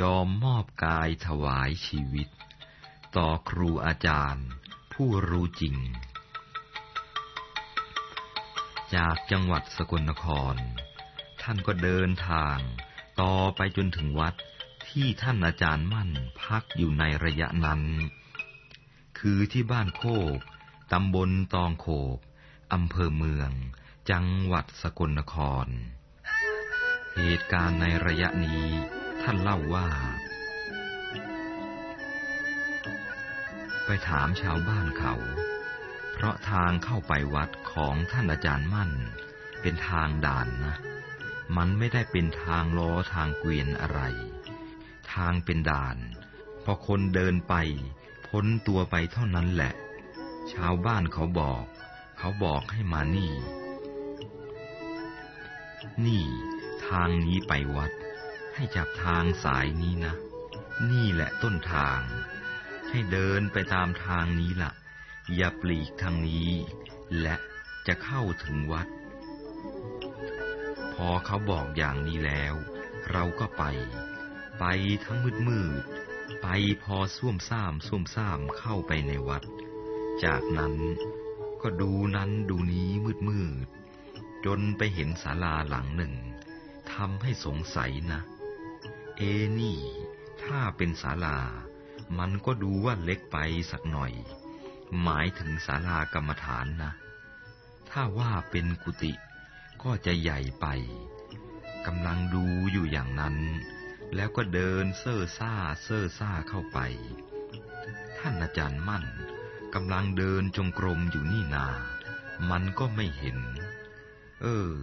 ยอมมอบกายถวายชีวิต ต่อครูอาจารย์ ผู้รู้จริง จากจังหวัดสกลนคร ท่านก็เดินทางต่อไปจนถึงวัดที่ท่านอาจารย์มั่นพักอยู่ในระยะนั้น คือที่บ้านโคก ตำบลตองโขกอำเภอเมือง จังหวัดสกลนคร เหตุการณ์ในระยะนี้ ท่านเล่าว่า ไปถามชาวบ้านเขา เพราะทางเข้าไปวัดของท่านอาจารย์มั่น เป็นทางด่านนะ มันไม่ได้เป็นทางล้อทางเกวียนอะไร ทางเป็นด่าน พอคนเดินไป พ้นตัวไปเท่านั้นแหละ ชาวบ้านเขาบอก เขาบอกให้มานี่ นี่ ทางนี้ไปวัด ให้จับทางสายนี้นะ นี่แหละต้นทาง ให้เดินไปตามทางนี้ละ่ะ อย่าปลีกทางนี้ และจะเข้าถึงวัด พอเขาบอกอย่างนี้แล้ว เราก็ไป ไปทั้งมืดมืด ไปพอส้วมซ่ามส้วมซ่ามเข้าไปในวัด จากนั้นก็ดูนั้นดูนี้มืดมืดจนไปเห็นศาลาหลังหนึ่งทำให้สงสัยนะ เอนี่ ถ้าเป็นศาลา มันก็ดูว่าเล็กไปสักหน่อย หมายถึงศาลากรรมฐานนะ ถ้าว่าเป็นกุฏิก็จะใหญ่ไปกำลังดูอยู่อย่างนั้น แล้วก็เดินเซ่อซ่าเซ่อซ่าเข้าไป ท่านอาจารย์มั่นกำลังเดินจงกรมอยู่นี่นา มันก็ไม่เห็น เออ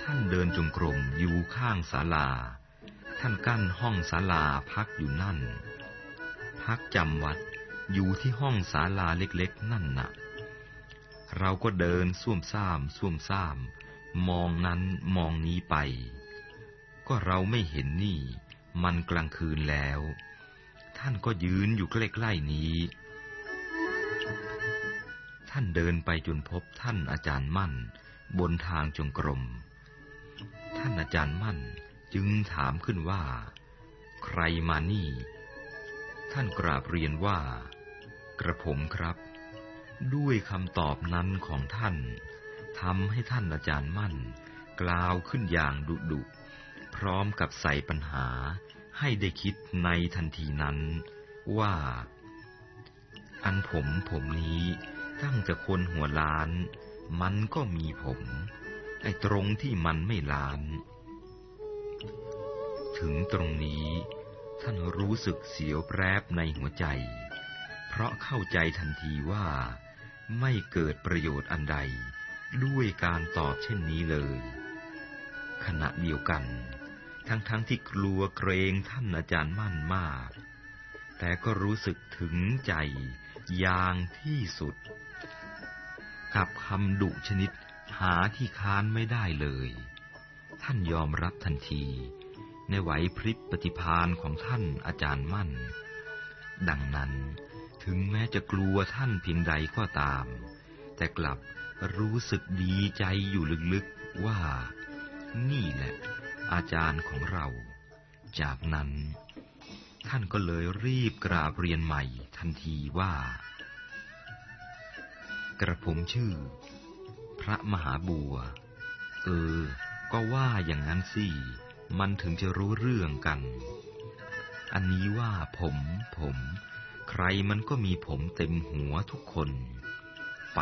ท่านเดินจงกรมอยู่ข้างศาลา ท่านกั้นห้องศาลาพักอยู่นั่น พักจำวัดอยู่ที่ห้องศาลาเล็กๆ นั่นนะ่ะ เราก็เดินส้วมซ่ามส้วมซ่าม มองนั้นมองนี้ไป ก็เราไม่เห็นนี่ มันกลางคืนแล้ว ท่านก็ยืนอยู่ใกล้ๆนี้ ท่านเดินไปจนพบท่านอาจารย์มั่น บนทางจงกรม ท่านอาจารย์มั่น จึงถามขึ้นว่า ใครมานี่ ท่านกราบเรียนว่า กระผมครับ ด้วยคำตอบนั้นของท่านทำให้ท่านอาจารย์มั่น กล่าวขึ้นอย่างดุดุพร้อมกับใส่ปัญหาให้ได้คิดในทันทีนั้นว่า อันผมผมนี้ตั้งแต่คนหัวล้าน มันก็มีผมไอ้ตรงที่มันไม่ล้าน ถึงตรงนี้ท่านรู้สึกเสียวแปรบในหัวใจ เพราะเข้าใจทันทีว่าไม่เกิดประโยชน์อันใด ด้วยการตอบเช่นนี้เลย ขณะเดียวกัน ทั้งๆทที่กลัวเกรงท่านอาจารย์มั่นมาก แต่ก็รู้สึกถึงใจอย่างที่สุด กับคำดุชนิดหาที่ค้านไม่ได้เลย ท่านยอมรับทันที ในไหวพริบปฏิพานของท่านอาจารย์มั่น ดังนั้นถึงแม้จะกลัวท่านเพียงใดก็ตาม แต่กลับรู้สึกดีใจอยู่ลึกๆว่า นี่แหละ อาจารย์ของเรา จากนั้น ท่านก็เลยรีบกราบเรียนใหม่ทันทีว่า กระผมชื่อ พระมหาบัว เออ ก็ว่าอย่างนั้นสิ มันถึงจะรู้เรื่องกัน อันนี้ว่าผมผม ใครมันก็มีผมเต็มหัวทุกคน ไป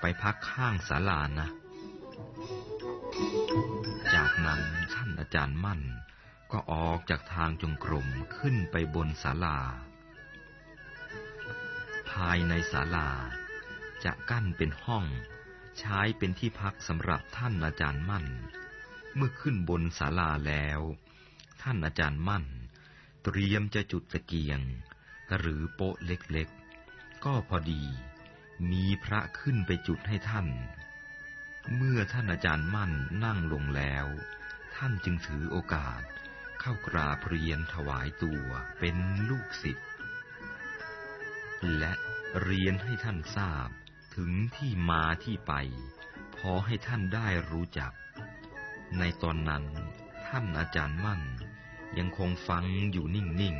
ไปพักข้างศาลานะ จากนั้นท่านอาจารย์มั่น ก็ออกจากทางจงกรมขึ้นไปบนศาลา ภายในศาลาจะกั้นเป็นห้อง ใช้เป็นที่พักสำหรับท่านอาจารย์มั่น เมื่อขึ้นบนศาลาแล้ว ท่านอาจารย์มั่น เตรียมจะจุดตะเกียง หรือโป๊ะเล็กๆ ก็พอดี มีพระขึ้นไปจุดให้ท่าน เมื่อท่านอาจารย์มั่นนั่งลงแล้ว ท่านจึงถือโอกาสเข้ากราบเรียนถวายตัวเป็นลูกศิษย์และเรียนให้ท่านทราบ ถึงที่มาที่ไป พอให้ท่านได้รู้จัก ในตอนนั้นท่านอาจารย์มั่น ยังคงฟังอยู่นิ่ง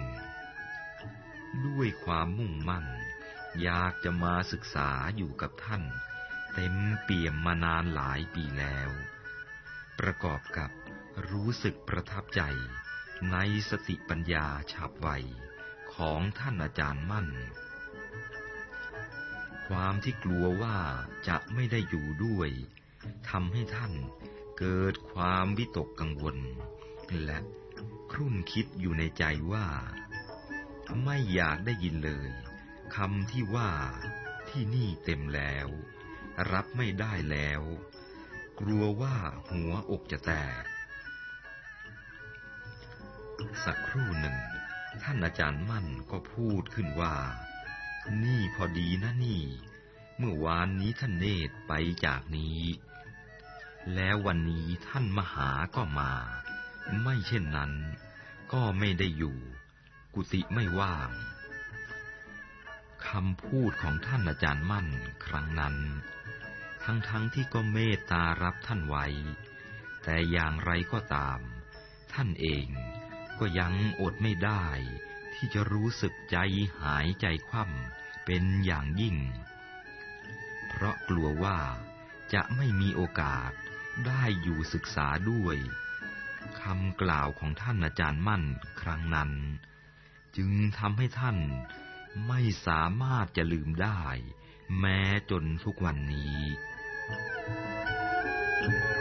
ๆ ด้วยความมุ่งมั่น อยากจะมาศึกษาอยู่กับท่าน เต็มเปี่ยมมานานหลายปีแล้ว ประกอบกับรู้สึกประทับใจในสติปัญญาฉับไวของท่านอาจารย์มั่น ความที่กลัวว่าจะไม่ได้อยู่ด้วยทำให้ท่านเกิดความวิตกกังวล และครุ่นคิดอยู่ในใจว่า ไม่อยากได้ยินเลยคำที่ว่าที่นี่เต็มแล้ว รับไม่ได้แล้ว กลัวว่าหัวอกจะแตก สักครู่หนึ่ง ท่านอาจารย์มั่นก็พูดขึ้นว่า นี่พอดีนะนี่ เมื่อวานนี้ท่านเนตรไปจากนี้ แล้ววันนี้ท่านมหาก็มา ไม่เช่นนั้น ก็ไม่ได้อยู่ กุฏิไม่ว่างคำพูดของท่านอาจารย์มั่นครั้งนั้น ทั้งๆทที่ก็เมตตารับท่านไว้ แต่อย่างไรก็ตาม ท่านเองก็ยังอดไม่ได้ที่จะรู้สึกใจหายใจคว่ำ เป็นอย่างยิ่ง เพราะกลัวว่าจะไม่มีโอกาสได้อยู่ศึกษาด้วยคำกล่าวของท่านอาจารย์มั่นครั้งนั้น จึงทำให้ท่านไม่สามารถจะลืมได้ แม้จนทุกวันนี้ Thank you.